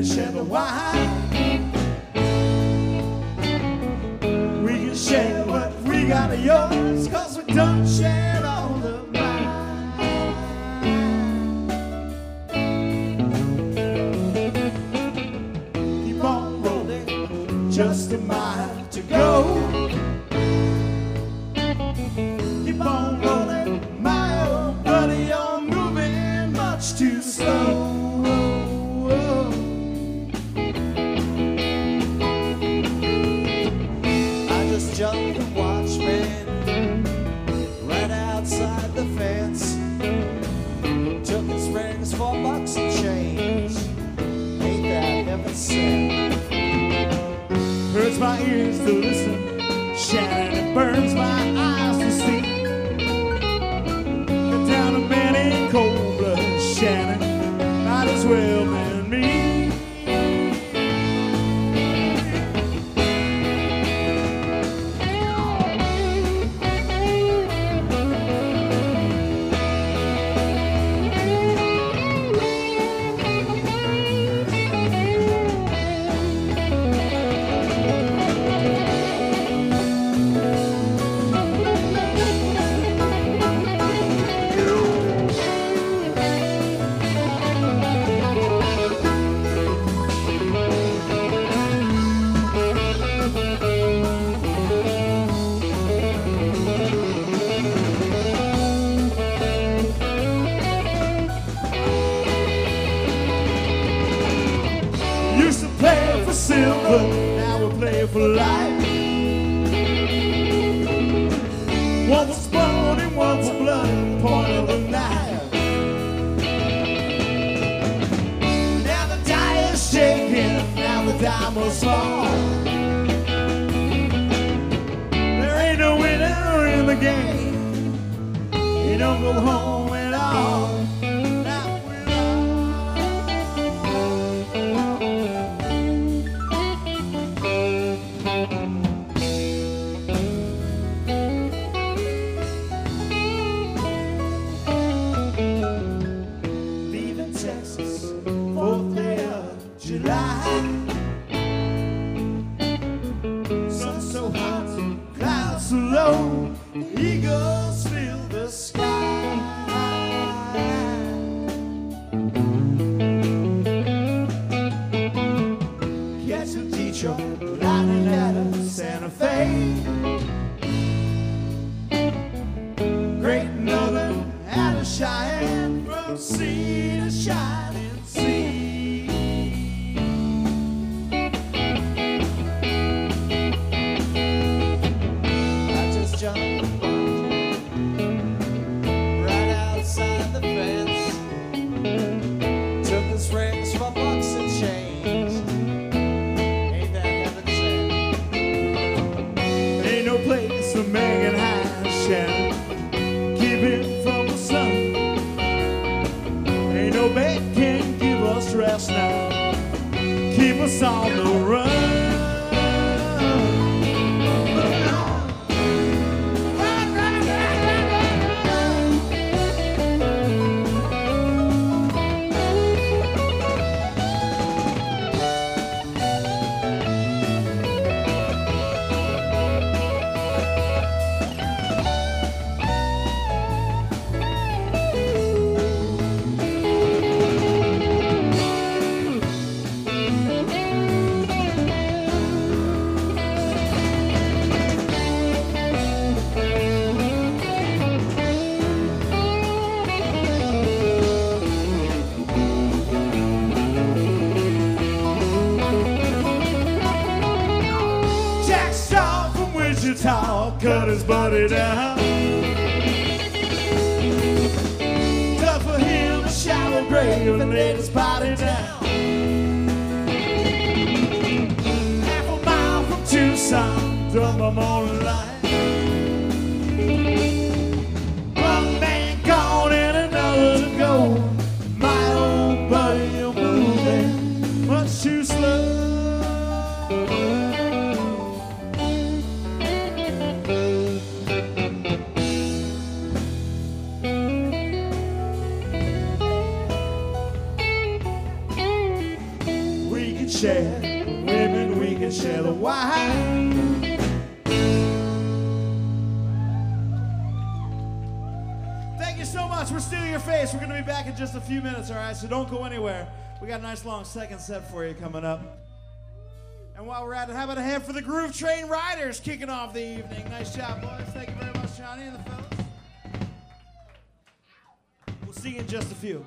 why. We can share what we got of yours, cause we don't share all of mine. Keep on rolling, just a mile to go. For bucks and change. Ain't that heaven sent? Hurts my ears to listen, Shannon. It burns my eyes for silver, now we're playing for life. One for sport and one for blood, point of the knife. Now the die is shaking, now the must fall. There ain't no winner in the game. You don't go home at all. Leaving Cheyenne on the run. Wichita cut his body down. Dug for him a shallow grave and laid his body down. Half a mile from Tucson, done by morning light. Share. Women, we can share the wine. Thank you so much. We're stealing your face. We're going to be back in just a few minutes, all right? So don't go anywhere. We got a nice long second set for you coming up. And while we're at it, how about a hand for the Groove Train Riders kicking off the evening? Nice job, boys. Thank you very much, Johnny and the fellas. We'll see you in just a few.